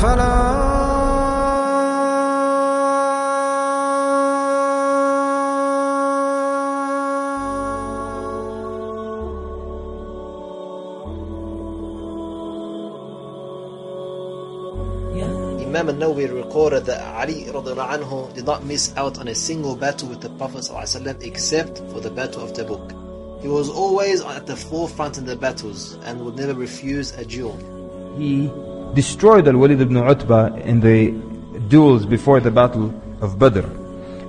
فلا Imam al-Nawawi recorded that Ali radiallahu anhu did not miss out on a single battle with the Prophet ﷺ except for the battle of Tabuk. He was always at the forefront in the battles and would never refuse a duel. He destroyed Al-Walid ibn Utbah in the duels before the battle of Badr.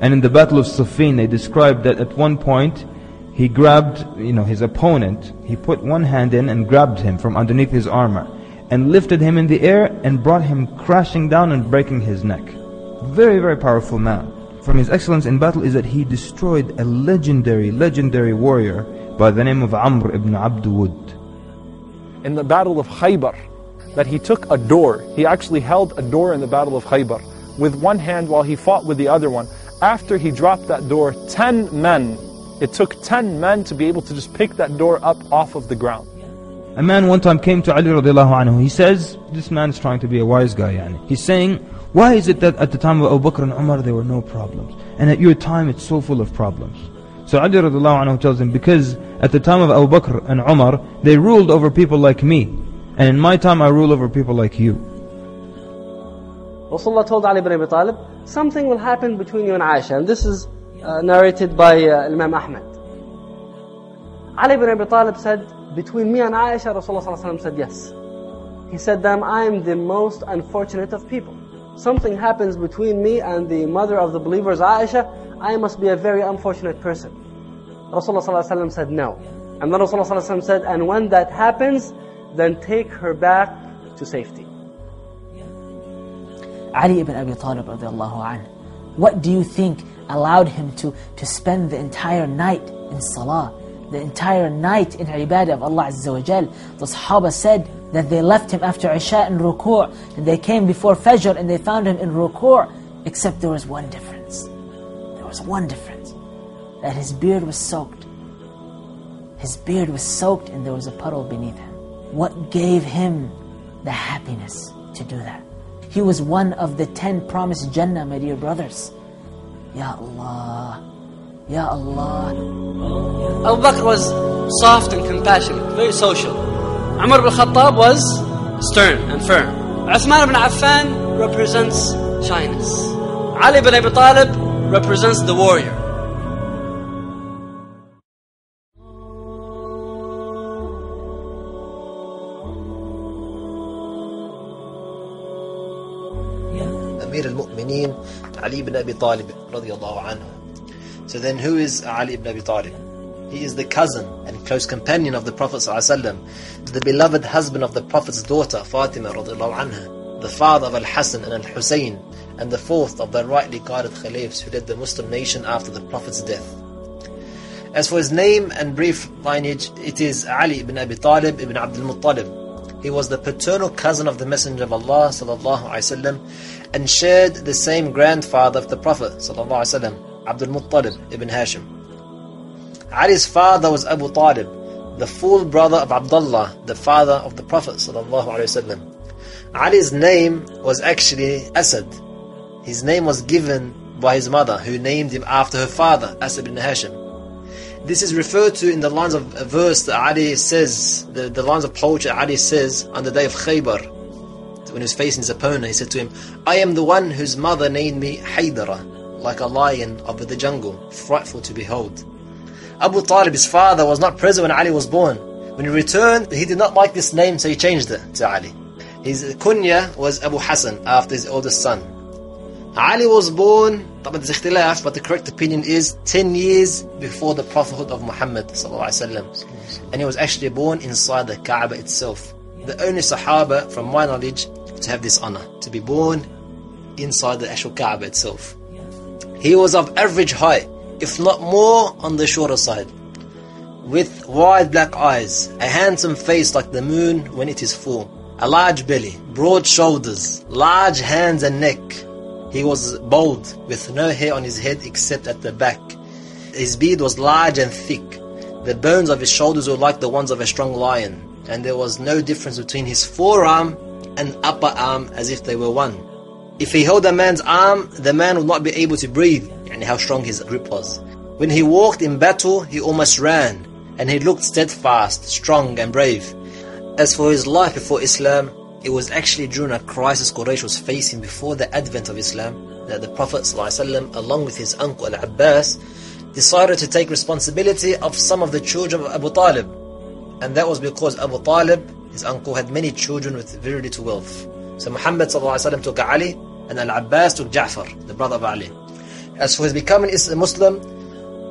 And in the battle of Siffin, they described that at one point, he grabbed, you know, his opponent, he put one hand in and grabbed him from underneath his armor and lifted him in the air and brought him crashing down and breaking his neck. Very, very powerful man. From his excellence in battle is that he destroyed a legendary, legendary warrior by the name of Amr ibn Abd Wud. In the battle of Khaybar, that he took a door, he actually held a door in the battle of Khaybar with one hand while he fought with the other one. After he dropped that door, 10 men, it took 10 men to be able to just pick that door up off of the ground. A man one time came to Ali radiallahu anhu. He says, this man is trying to be a wise guy. Yani. He's saying, why is it that at the time of Abu Bakr and Umar there were no problems? And at your time it's so full of problems. So Ali radiallahu anhu tells him, because at the time of Abu Bakr and Umar, they ruled over people like me. And in my time I rule over people like you. Rasulullah told Ali ibn Abi Talib, something will happen between you and Aisha. And this is uh, narrated by uh, Imam Ahmad. Ali ibn Abi Talib said, between me and Aisha, Rasulullah said yes. He said that I am the most unfortunate of people. Something happens between me and the mother of the believers, Aisha, I must be a very unfortunate person. Rasulullah said no. And then Rasulullah said, and when that happens, then take her back to safety. Ali ibn Abi Talib radiallahu anh, what do you think allowed him to, to spend the entire night in salah? the entire night in ibadah of Allah Azza wa Jal. The Sahaba said that they left him after Isha in ruku' and they came before Fajr and they found him in ruku' except there was one difference. There was one difference. That his beard was soaked. His beard was soaked and there was a puddle beneath him. What gave him the happiness to do that? He was one of the ten promised Jannah, my dear brothers. Ya Allah. Ya Allah. Abu Bakr was soft and compassionate, very social. Umar ibn Khattab was stern and firm. Uthman ibn Affan represents shyness. Ali ibn Abi Talib represents the warrior. Ali ibn Abi Talib radiallahu anhu. So then who is Ali ibn Abi Talib? He is the cousin and close companion of the Prophet ﷺ, the beloved husband of the Prophet's daughter Fatima radiallahu anha, the father of Al-Hasan and Al-Husayn, and the fourth of the rightly guided caliphs who led the Muslim nation after the Prophet's death. As for his name and brief lineage, it is Ali ibn Abi Talib ibn Abdul Muttalib. He was the paternal cousin of the Messenger of Allah wasallam, and shared the same grandfather of the Prophet wasallam, Abdul Muttalib ibn Hashim. Ali's father was Abu Talib, the full brother of Abdullah, the father of the Prophet wasallam. Ali's name was actually Asad. His name was given by his mother, who named him after her father, Asad ibn Hashim. This is referred to in the lines of a verse that Ali says, the, the lines of poetry Ali says on the day of Khaybar, when he was facing his opponent, he said to him, I am the one whose mother named me Haydara, like a lion of the jungle, frightful to behold. Abu Talib, his father, was not present when Ali was born. When he returned, he did not like this name, so he changed it to Ali. His kunya was Abu Hassan, after his oldest son. Ali was born, طبعا there's اختلاف, but the correct opinion is 10 years before the prophethood of Muhammad and he was actually born inside the Kaaba itself. The only Sahaba, from my knowledge, to have this honor, to be born inside the actual Kaaba itself. He was of average height, if not more on the shorter side, with wide black eyes, a handsome face like the moon when it is full, a large belly, broad shoulders, large hands and neck. he was bald, with no hair on his head except at the back. His beard was large and thick. The bones of his shoulders were like the ones of a strong lion, and there was no difference between his forearm and upper arm as if they were one. If he held a man's arm, the man would not be able to breathe, and how strong his grip was. When he walked in battle, he almost ran, and he looked steadfast, strong and brave. As for his life before Islam, it was actually during a crisis Quraysh was facing before the advent of Islam that the Prophet ﷺ, along with his uncle Al-Abbas, decided to take responsibility of some of the children of Abu Talib. And that was because Abu Talib, his uncle, had many children with very little wealth. So Muhammad ﷺ took Ali, and Al-Abbas took Ja'far, the brother of Ali. As for his becoming a Muslim,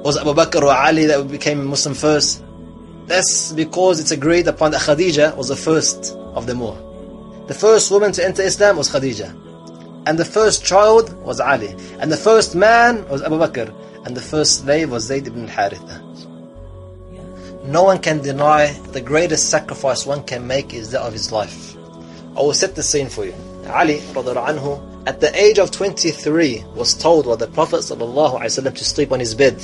was Abu Bakr or Ali that became Muslim first? That's because it's agreed upon that Khadija was the first of them all. The first woman to enter Islam was Khadija. And the first child was Ali. And the first man was Abu Bakr. And the first slave was Zayd ibn al-Haritha. No one can deny the greatest sacrifice one can make is that of his life. I will set the scene for you. Ali anhu, at the age of 23 was told by the Prophet ﷺ to sleep on his bed.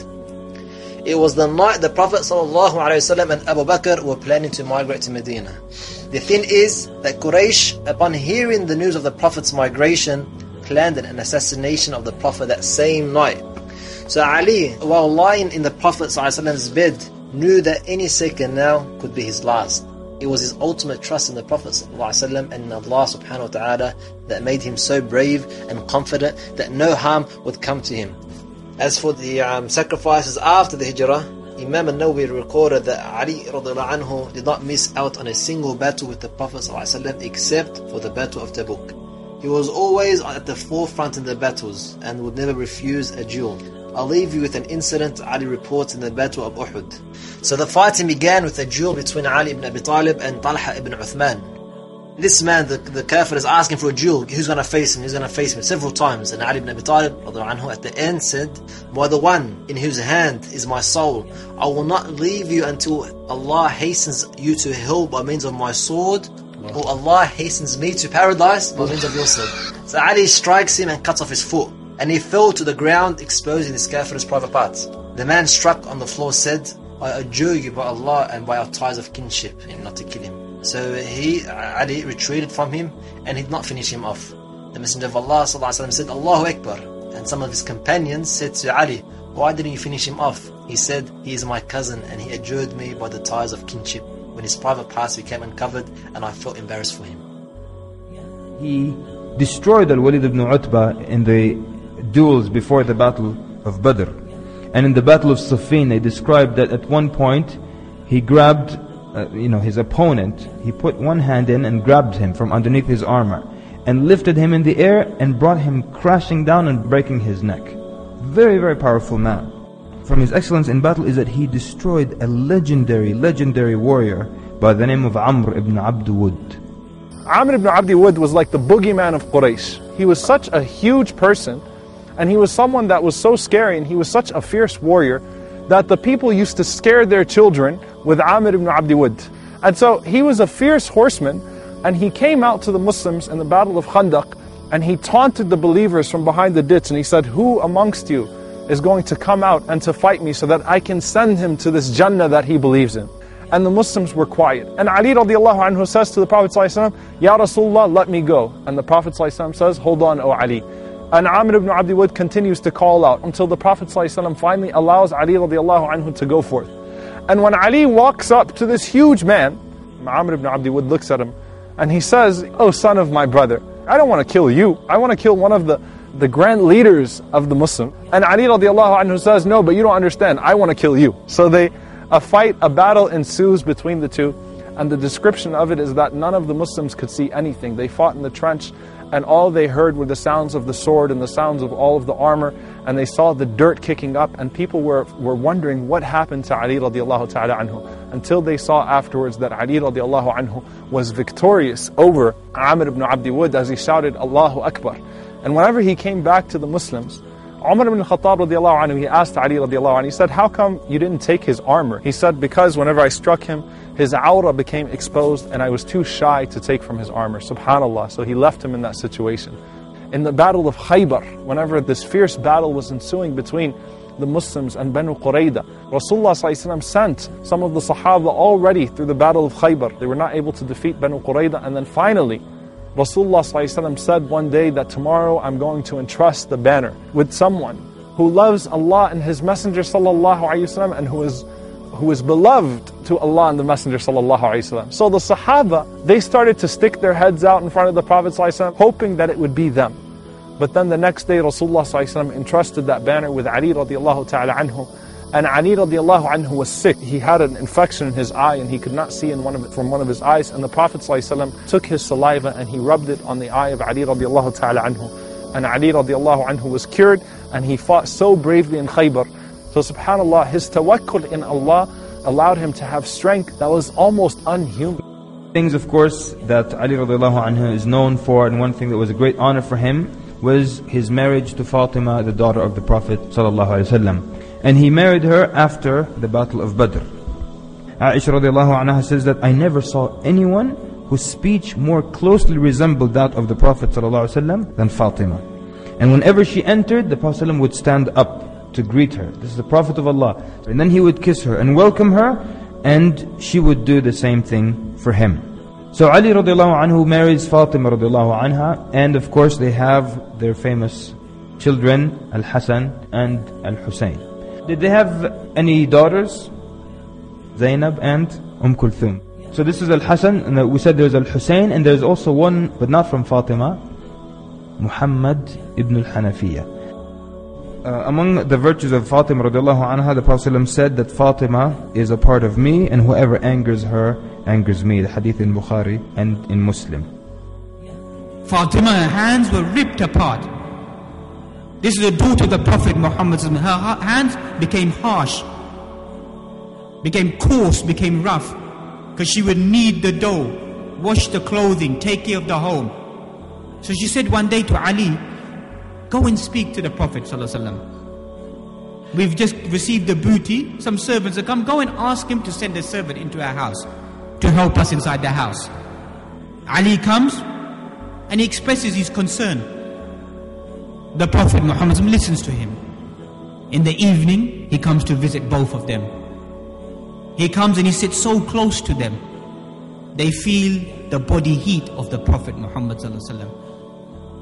It was the night the Prophet ﷺ and Abu Bakr were planning to migrate to Medina. The thing is that Quraysh, upon hearing the news of the Prophet's migration, planned an assassination of the Prophet that same night. So Ali, while lying in the Prophet's bed, knew that any second now could be his last. It was his ultimate trust in the Prophet ﷺ and in Allah subhanahu wa ta'ala that made him so brave and confident that no harm would come to him. As for the um, sacrifices after the hijrah, Imam al-Nawawi recorded that Ali anhu did not miss out on a single battle with the Prophet ﷺ except for the battle of Tabuk. He was always at the forefront in the battles and would never refuse a duel. I'll leave you with an incident Ali reports in the Battle of Uhud. So the fighting began with a duel between Ali ibn Abi Talib and Talha ibn Uthman. This man, the, the kafir, is asking for a duel. Who's going to face him? Who's going to face him? Several times. And Ali ibn Abi Talib anhu, at the end said, By the one in whose hand is my soul, I will not leave you until Allah hastens you to hell by means of my sword, or Allah hastens me to paradise by means of your sword. So Ali strikes him and cuts off his foot and he fell to the ground, exposing his kafir's private parts. The man struck on the floor said, I adjure you by Allah and by our ties of kinship, and not to kill him. So he, Ali retreated from him and he did not finish him off. The Messenger of Allah وسلم, said, Allahu Akbar. And some of his companions said to Ali, Why didn't you finish him off? He said, He is my cousin and he adjured me by the ties of kinship. When his private past became uncovered and I felt embarrassed for him. He destroyed Al-Walid ibn Utbah in the duels before the Battle of Badr. And in the Battle of Siffin, they described that at one point he grabbed uh, you know, his opponent. He put one hand in and grabbed him from underneath his armor, and lifted him in the air and brought him crashing down and breaking his neck. Very, very powerful man. From his excellence in battle is that he destroyed a legendary, legendary warrior by the name of Amr ibn Abd Wud. Amr ibn Abd Wud was like the boogeyman of Quraysh. He was such a huge person and he was someone that was so scary and he was such a fierce warrior that the people used to scare their children with Amir ibn Abdi Wud. And so he was a fierce horseman and he came out to the Muslims in the Battle of Khandaq and he taunted the believers from behind the ditch and he said, Who amongst you is going to come out and to fight me so that I can send him to this Jannah that he believes in? And the Muslims were quiet. And Ali radiallahu anhu says to the Prophet, Ya Rasulullah, let me go. And the Prophet says, Hold on, O Ali. And Amr ibn Abdi Wud continues to call out until the Prophet ﷺ finally allows Ali radiallahu anhu to go forth. And when Ali walks up to this huge man, Amr ibn Abdi Wud looks at him and he says, Oh son of my brother, I don't want to kill you. I want to kill one of the, the grand leaders of the Muslim. And Ali radiallahu anhu says, No, but you don't understand. I want to kill you. So they, a fight, a battle ensues between the two. And the description of it is that none of the Muslims could see anything. They fought in the trench and all they heard were the sounds of the sword and the sounds of all of the armor, and they saw the dirt kicking up, and people were, were wondering what happened to Ali radiallahu ta'ala anhu, until they saw afterwards that Ali radiallahu anhu was victorious over Amr ibn Abdi Wud as he shouted, Allahu Akbar. And whenever he came back to the Muslims, Umar ibn Khattab radiallahu anhu, he asked Ali radiallahu anhu, he said, how come you didn't take his armor? He said, because whenever I struck him, his awrah became exposed and I was too shy to take from his armor. Subhanallah. So he left him in that situation. In the battle of Khaybar, whenever this fierce battle was ensuing between the Muslims and Banu Qurayda, Rasulullah sent some of the Sahaba already through the battle of Khaybar. They were not able to defeat Banu Qurayda and then finally Rasulullah ﷺ said one day that tomorrow I'm going to entrust the banner with someone who loves Allah and His Messenger ﷺ and who is who is beloved to Allah and the Messenger ﷺ. So the Sahaba, they started to stick their heads out in front of the Prophet ﷺ, hoping that it would be them. But then the next day Rasulullah ﷺ entrusted that banner with Ali radiallahu ta'ala anhu. And Ali radiallahu anhu was sick. He had an infection in his eye and he could not see in one of from one of his eyes. And the Prophet took his saliva and he rubbed it on the eye of Ali radiallahu ta'ala anhu. And Ali radiallahu anhu was cured and he fought so bravely in Khaybar. So subhanAllah, his tawakkul in Allah allowed him to have strength that was almost unhuman. Things, of course, that Ali radiallahu anhu is known for, and one thing that was a great honor for him was his marriage to Fatima, the daughter of the Prophet sallallahu alaihi wasallam. And he married her after the Battle of Badr. Aisha radiallahu anha says that I never saw anyone whose speech more closely resembled that of the Prophet wasallam than Fatima. And whenever she entered, the Prophet would stand up to greet her. This is the Prophet of Allah. And then he would kiss her and welcome her, and she would do the same thing for him. So Ali radiallahu anhu marries Fatima radiallahu anha, and of course they have their famous children, Al-Hasan and Al-Hussein. Did they have any daughters? Zainab and Umm Kulthum. So this is Al-Hasan, and we said there's Al-Hussein, and there's also one, but not from Fatima, Muhammad ibn al-Hanafiya. Uh, among the virtues of Fatima radiallahu anha, the Prophet ﷺ said that Fatima is a part of me and whoever angers her angers me. The hadith in Bukhari and in Muslim. Fatima, her hands were ripped apart. This is the daughter of the Prophet Muhammad. Her hands became harsh, became coarse, became rough. Because she would knead the dough, wash the clothing, take care of the home. So she said one day to Ali, Go and speak to the Prophet. We've just received the booty. Some servants have come. Go and ask him to send a servant into our house to help us inside the house. Ali comes and he expresses his concern. The Prophet Muhammad listens to him. In the evening, he comes to visit both of them. He comes and he sits so close to them. They feel the body heat of the Prophet Muhammad.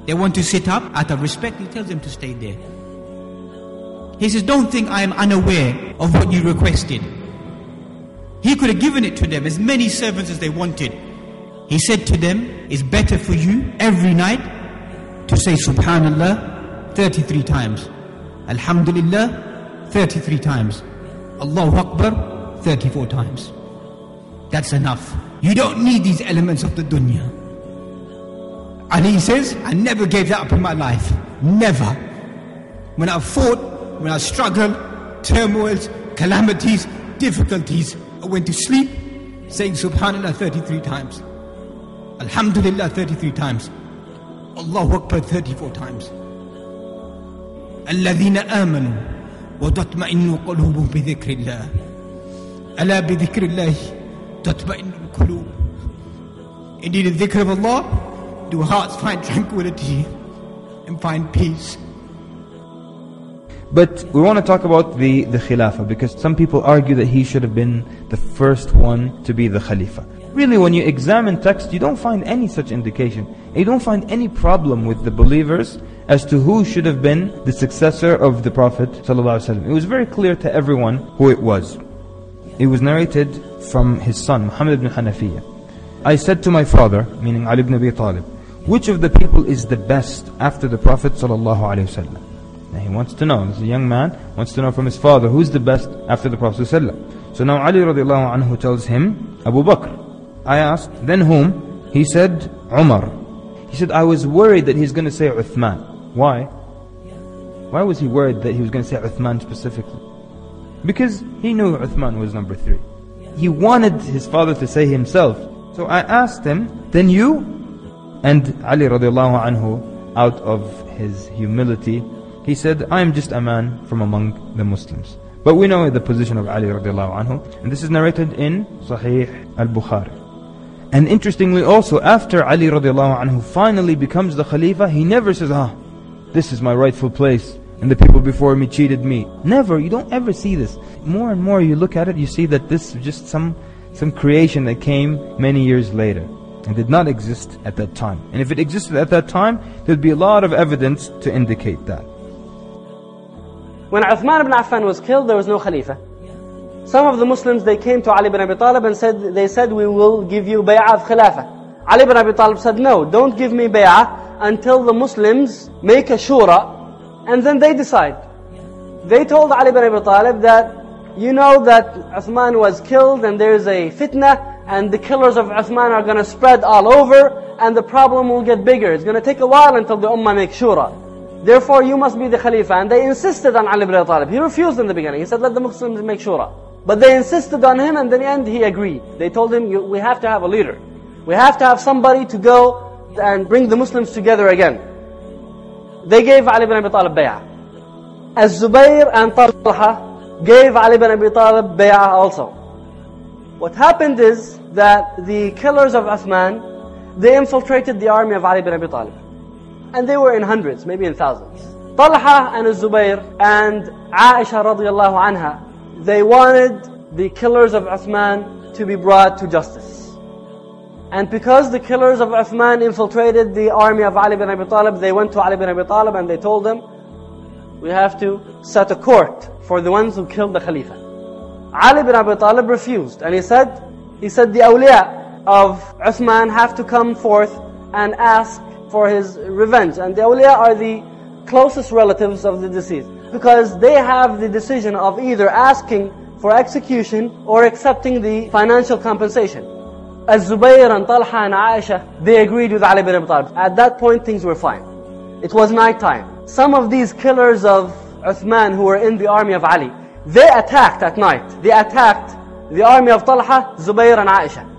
They want to sit up out of respect. He tells them to stay there. He says, Don't think I am unaware of what you requested. He could have given it to them, as many servants as they wanted. He said to them, It's better for you every night to say Subhanallah 33 times. Alhamdulillah 33 times. Allahu Akbar 34 times. That's enough. You don't need these elements of the dunya. Ali says, I never gave that up in my life. Never. When I fought, when I struggled, turmoils, calamities, difficulties, I went to sleep saying Subhanallah 33 times. Alhamdulillah 33 times. Allahu Akbar 34 times. الذين آمنوا وتطمئن قلوبهم بذكر الله ألا بذكر الله تطمئن القلوب Indeed, in the dhikr of Allah, do hearts find tranquility and find peace. But we want to talk about the, the Khilafah because some people argue that he should have been the first one to be the Khalifa. Really, when you examine text, you don't find any such indication. You don't find any problem with the believers as to who should have been the successor of the Prophet ﷺ. It was very clear to everyone who it was. It was narrated from his son, Muhammad ibn Hanafiya. I said to my father, meaning Ali ibn Abi Talib, which of the people is the best after the Prophet ﷺ? Now he wants to know, this a young man, wants to know from his father, who's the best after the Prophet ﷺ? So now Ali radiallahu anhu tells him, Abu Bakr. I asked, then whom? He said, Umar. He said, I was worried that he's going to say Uthman. Why? Why was he worried that he was going to say Uthman specifically? Because he knew Uthman was number three. He wanted his father to say himself. So I asked him, then you? And Ali radiallahu anhu, out of his humility, he said, I am just a man from among the Muslims. But we know the position of Ali radiallahu anhu. And this is narrated in Sahih al-Bukhari. And interestingly also, after Ali radiallahu anhu finally becomes the Khalifa, he never says, ah, this is my rightful place and the people before me cheated me. Never, you don't ever see this. More and more you look at it, you see that this is just some, some creation that came many years later. and did not exist at that time. And if it existed at that time, there'd be a lot of evidence to indicate that. When Uthman ibn Affan was killed, there was no Khalifa. Some of the Muslims, they came to Ali ibn Abi Talib and said, they said, we will give you bay'ah of Khilafah. Ali ibn Abi Talib said, no, don't give me bay'ah until the Muslims make a shura, and then they decide. They told Ali ibn Abi Talib that, you know that Uthman was killed and there's a fitna, and the killers of Uthman are going to spread all over, and the problem will get bigger. It's going to take a while until the Ummah makes shura. Therefore, you must be the Khalifa. And they insisted on Ali ibn Abi Talib. He refused in the beginning. He said, let the Muslims make shura. But they insisted on him, and in the end, he agreed. They told him, we have to have a leader. We have to have somebody to go and bring the Muslims together again. They gave Ali ibn Abi Talib bay'ah. As Zubayr and Talha gave Ali ibn Abi Talib bay'ah also. What happened is that the killers of Uthman, they infiltrated the army of Ali ibn Abi Talib. And they were in hundreds, maybe in thousands. Talha and Zubayr and Aisha radiallahu anha, they wanted the killers of Uthman to be brought to justice. And because the killers of Uthman infiltrated the army of Ali bin Abi Talib, they went to Ali bin Abi Talib and they told him, we have to set a court for the ones who killed the Khalifa. Ali bin Abi Talib refused and he said, he said the awliya of Uthman have to come forth and ask for his revenge. And the awliya are the closest relatives of the deceased. Because they have the decision of either asking for execution or accepting the financial compensation. Zubayr and Talha and Aisha, they agreed with Ali bin Abi Talib. At that point, things were fine. It was night time. Some of these killers of Uthman who were in the army of Ali, they attacked at night. They attacked the army of Talha, Zubayr and Aisha.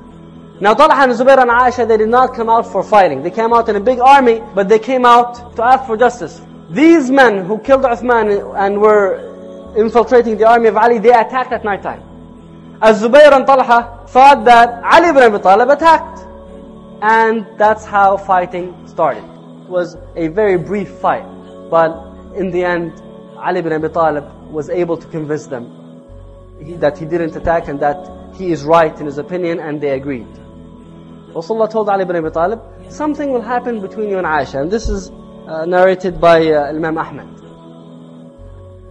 Now Talha and Zubair and Aisha, they did not come out for fighting. They came out in a big army, but they came out to ask for justice. These men who killed Uthman and were infiltrating the army of Ali, they attacked at night time. As Zubair and Talha thought that Ali ibn Abi Talib attacked. And that's how fighting started. It was a very brief fight. But in the end, Ali ibn Abi Talib was able to convince them that he didn't attack and that he is right in his opinion and they agreed. Rasulullah told Ali ibn Abi Talib, something will happen between you and Aisha. And this is uh, narrated by uh, Imam Ahmad.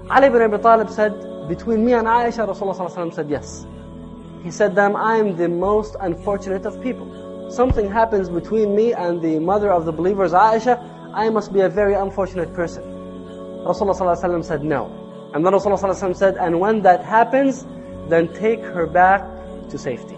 Ali ibn Abi Talib said, between me and Aisha, Rasulullah said yes. He said, that I am the most unfortunate of people. Something happens between me and the mother of the believers, Aisha, I must be a very unfortunate person. Rasulullah said no. And then Rasulullah said, and when that happens, then take her back to safety.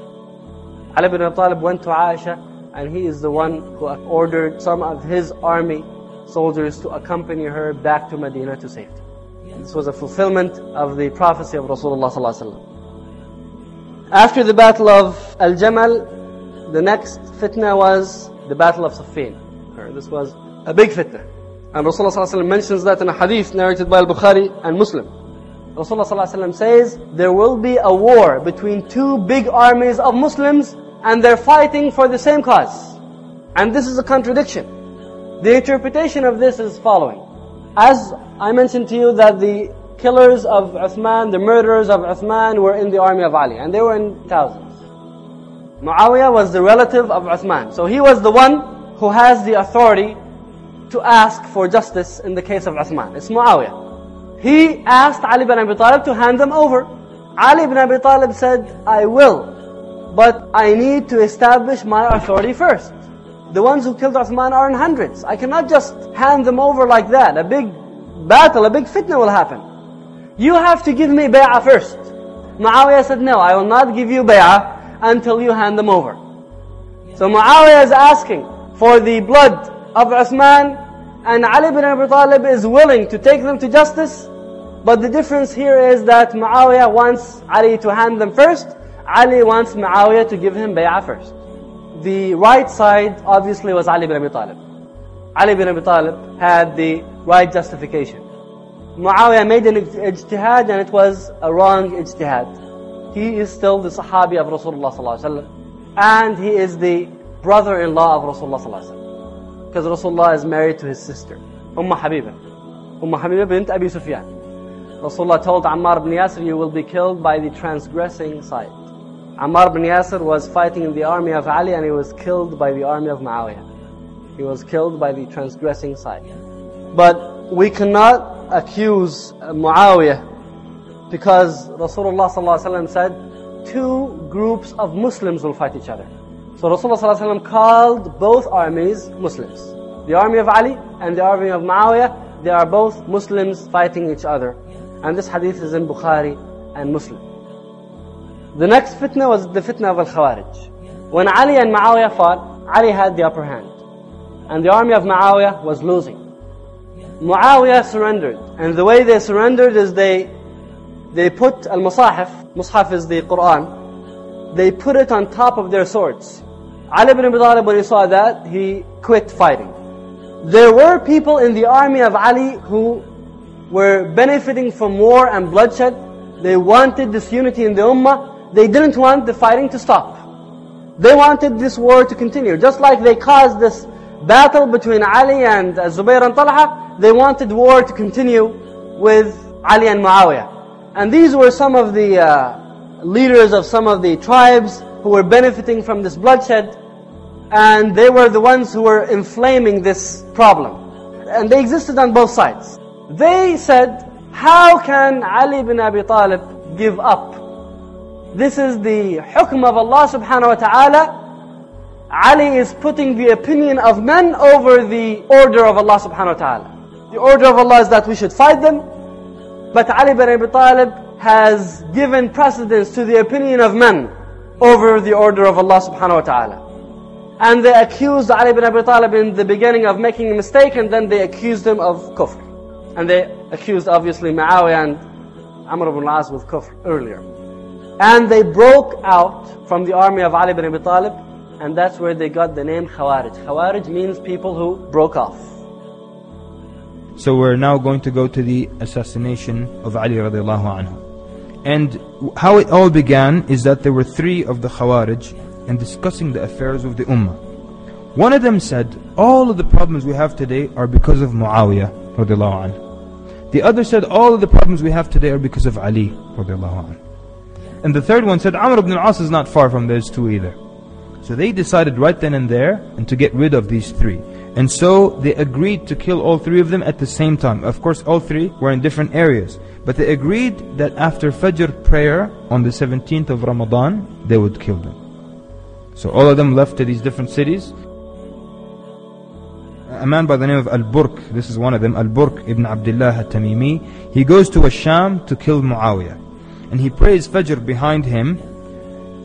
Ali ibn Abi Talib went to Aisha and he is the one who ordered some of his army soldiers to accompany her back to Medina to safety. This was a fulfillment of the prophecy of Rasulullah After the battle of Al-Jamal, the next fitna was the battle of Siffin. This was a big fitna. And Rasulullah mentions that in a hadith narrated by Al-Bukhari and Muslim. Rasulullah says, there will be a war between two big armies of Muslims and they're fighting for the same cause. And this is a contradiction. The interpretation of this is following. As I mentioned to you that the killers of Uthman, the murderers of Uthman were in the army of Ali, and they were in thousands. Muawiyah was the relative of Uthman. So he was the one who has the authority to ask for justice in the case of Uthman. It's Muawiyah. He asked Ali ibn Abi Talib to hand them over. Ali ibn Abi Talib said, I will but I need to establish my authority first. The ones who killed Uthman are in hundreds. I cannot just hand them over like that. A big battle, a big fitna will happen. You have to give me bay'ah first. Muawiyah said, no, I will not give you bay'ah until you hand them over. So Muawiyah is asking for the blood of Uthman and Ali bin Abi Talib is willing to take them to justice. But the difference here is that Muawiyah wants Ali to hand them first Ali wants Muawiyah to give him bay'ah first. The right side obviously was Ali bin Abi Talib. Ali bin Abi Talib had the right justification. Muawiyah made an ijtihad and it was a wrong ijtihad. He is still the Sahabi of Rasulullah and he is the brother-in-law of Rasulullah because Rasulullah is married to his sister, Umm Habiba. Umm Habiba bint Abi Sufyan. Rasulullah told Ammar ibn Yasir, you will be killed by the transgressing side. Ammar bin Yasir was fighting in the army of Ali and he was killed by the army of Muawiyah. He was killed by the transgressing side. But we cannot accuse Muawiyah because Rasulullah said two groups of Muslims will fight each other. So Rasulullah called both armies Muslims. The army of Ali and the army of Muawiyah, they are both Muslims fighting each other. And this hadith is in Bukhari and Muslim. The next fitna was the fitna of Al-Khawarij. When Ali and Muawiyah fought, Ali had the upper hand. And the army of Muawiyah was losing. Muawiyah surrendered. And the way they surrendered is they, they put Al-Musahif, Mus'haf is the Quran, they put it on top of their swords. Ali ibn Abi Talib, when he saw that, he quit fighting. There were people in the army of Ali who were benefiting from war and bloodshed. They wanted this unity in the ummah. They didn't want the fighting to stop. They wanted this war to continue. Just like they caused this battle between Ali and Zubayr and Talha, they wanted war to continue with Ali and Muawiyah. And these were some of the uh, leaders of some of the tribes who were benefiting from this bloodshed, and they were the ones who were inflaming this problem. And they existed on both sides. They said, how can Ali bin Abi Talib give up? This is the hukm of Allah subhanahu wa ta'ala. Ali is putting the opinion of men over the order of Allah subhanahu wa ta'ala. The order of Allah is that we should fight them, but Ali bin Abi Talib has given precedence to the opinion of men over the order of Allah subhanahu wa ta'ala. And they accused Ali ibn Abi Talib in the beginning of making a mistake and then they accused him of kufr. And they accused obviously Muawiyah and Amr ibn al-As with kufr earlier. And they broke out from the army of Ali ibn Abi Talib and that's where they got the name Khawarij. Khawarij means people who broke off. So we're now going to go to the assassination of Ali radiallahu anhu. And how it all began is that there were three of the Khawarij and discussing the affairs of the Ummah. One of them said, all of the problems we have today are because of Muawiyah radiallahu anhu. The other said, all of the problems we have today are because of Ali radiallahu anhu. And the third one said, Amr ibn al-As is not far from those two either. So they decided right then and there and to get rid of these three. And so they agreed to kill all three of them at the same time. Of course, all three were in different areas. But they agreed that after Fajr prayer on the 17th of Ramadan, they would kill them. So all of them left to these different cities. A man by the name of Al-Burq, this is one of them, Al-Burq ibn Abdullah al-Tamimi, he goes to Asham to kill Muawiyah. And he prays Fajr behind him.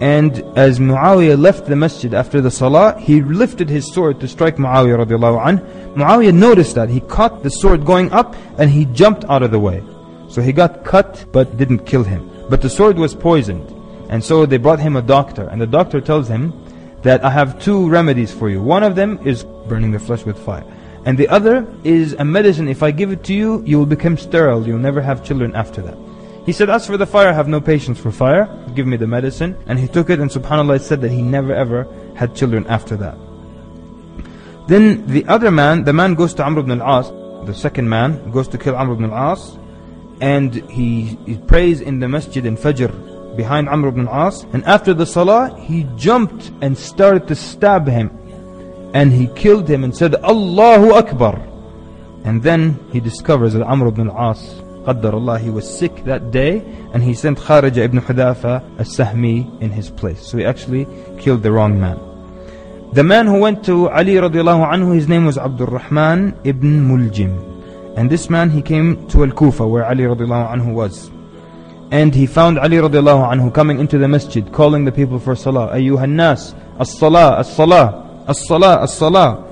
And as Muawiyah left the masjid after the salah, he lifted his sword to strike Muawiyah radiallahu anh. Muawiyah noticed that. He caught the sword going up and he jumped out of the way. So he got cut but didn't kill him. But the sword was poisoned. And so they brought him a doctor. And the doctor tells him that I have two remedies for you. One of them is burning the flesh with fire. And the other is a medicine. If I give it to you, you will become sterile. You'll never have children after that. He said, as for the fire, I have no patience for fire. Give me the medicine. And he took it and subhanAllah it said that he never ever had children after that. Then the other man, the man goes to Amr ibn al-As. The second man goes to kill Amr ibn al-As and he, he prays in the masjid in Fajr behind Amr ibn al-As and after the salah he jumped and started to stab him and he killed him and said Allahu Akbar and then he discovers that Amr ibn al-As Qaddar Allah, he was sick that day and he sent Kharija ibn Hudafa as-Sahmi in his place. So he actually killed the wrong man. The man who went to Ali radiallahu anhu, his name was Abdul Rahman ibn Muljim. And this man, he came to Al-Kufa where Ali radiallahu anhu was. And he found Ali radiallahu anhu coming into the masjid, calling the people for salah. Ayyuhan nas, as-salah, as-salah, as-salah, as-salah.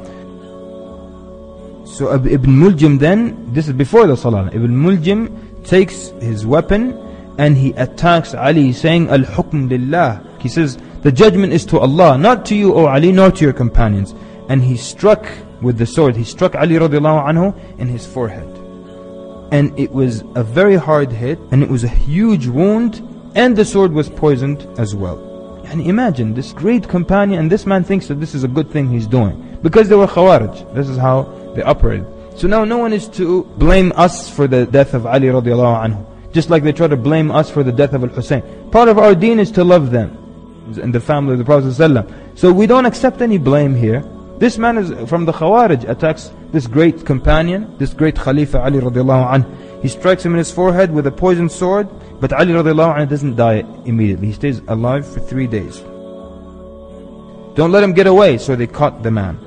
So Ibn Muljim then, this is before the salah, Ibn Muljim takes his weapon and he attacks Ali saying, Al-hukm lillah. He says, the judgment is to Allah, not to you, O Ali, nor to your companions. And he struck with the sword. He struck Ali radiallahu anhu in his forehead. And it was a very hard hit, and it was a huge wound, and the sword was poisoned as well. And imagine this great companion, and this man thinks that this is a good thing he's doing. Because they were Khawarij. This is how they operated. So now no one is to blame us for the death of Ali radiallahu anhu. Just like they try to blame us for the death of Al-Hussein. Part of our deen is to love them. And the family of the Prophet ﷺ. So we don't accept any blame here. This man is from the Khawarij, attacks this great companion, this great Khalifa Ali radiallahu anh. He strikes him in his forehead with a poisoned sword, but Ali radiallahu anh doesn't die immediately. He stays alive for three days. Don't let him get away. So they caught the man.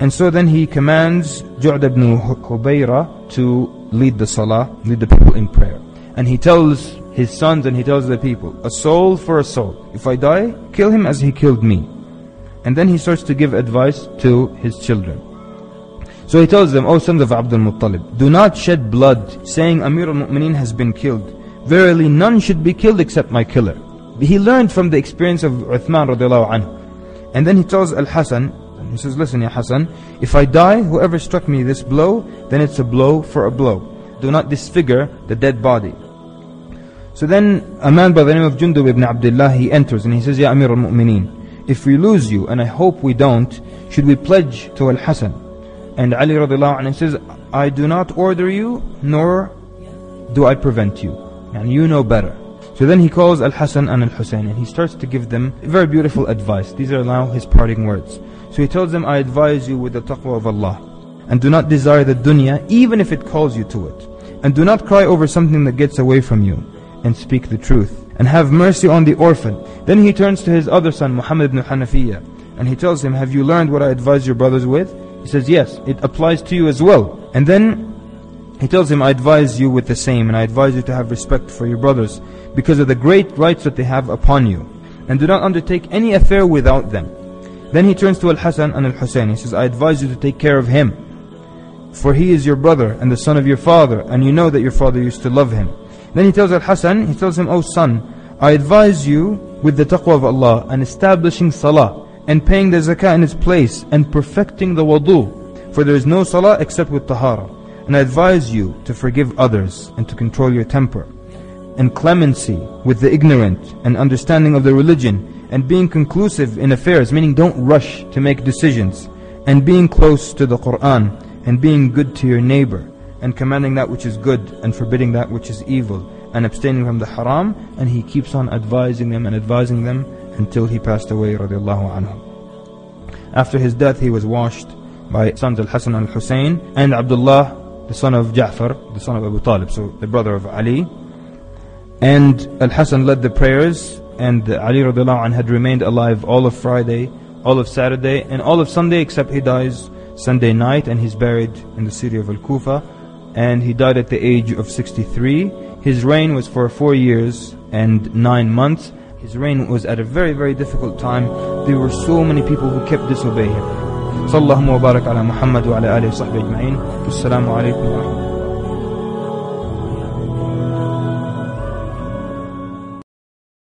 And so then he commands Ju'd ibn Hubayra to lead the salah, lead the people in prayer. And he tells his sons and he tells the people, a soul for a soul. If I die, kill him as he killed me. And then he starts to give advice to his children. So he tells them, O sons of Abdul Muttalib, do not shed blood, saying Amir al-Mu'mineen has been killed. Verily none should be killed except my killer. He learned from the experience of Uthman radiallahu anhu. And then he tells Al-Hasan, he says, listen, Ya Hasan, if I die, whoever struck me this blow, then it's a blow for a blow. Do not disfigure the dead body. So then a man by the name of Jundub ibn Abdullah, he enters and he says, Ya Amir al-Mu'mineen, if we lose you, and I hope we don't, should we pledge to Al-Hasan? And Ali radiallahu anhu says, I do not order you, nor do I prevent you. And you know better. So then he calls Al-Hasan and Al-Hussein and he starts to give them very beautiful advice. These are now his parting words. So he tells them, I advise you with the taqwa of Allah. And do not desire the dunya, even if it calls you to it. And do not cry over something that gets away from you. And speak the truth. And have mercy on the orphan. Then he turns to his other son, Muhammad ibn Hanafiya. And he tells him, have you learned what I advise your brothers with? He says, yes, it applies to you as well. And then he tells him, I advise you with the same, and I advise you to have respect for your brothers because of the great rights that they have upon you. And do not undertake any affair without them. Then he turns to Al-Hasan and Al-Husayn. He says, I advise you to take care of him. For he is your brother and the son of your father, and you know that your father used to love him. Then he tells Al-Hasan, he tells him, O son, I advise you with the taqwa of Allah and establishing salah and paying the zakah in its place and perfecting the wudu. For there is no salah except with tahara. And I advise you to forgive others and to control your temper and clemency with the ignorant and understanding of the religion and being conclusive in affairs, meaning don't rush to make decisions, and being close to the Quran and being good to your neighbor and commanding that which is good and forbidding that which is evil and abstaining from the haram and he keeps on advising them and advising them until he passed away radiallahu anhu. After his death he was washed by sons al-Hasan al-Hussein and Abdullah the son of Ja'far, the son of Abu Talib, so the brother of Ali and Al-Hasan led the prayers and Ali anh had remained alive all of Friday, all of Saturday and all of Sunday except he dies Sunday night and he's buried in the city of Al-Kufa and he died at the age of 63. His reign was for four years and nine months. His reign was at a very very difficult time. There were so many people who kept disobeying him. صلى الله وبارك على محمد وعلى آله وصحبه أجمعين. والسلام عليكم ورحمة الله.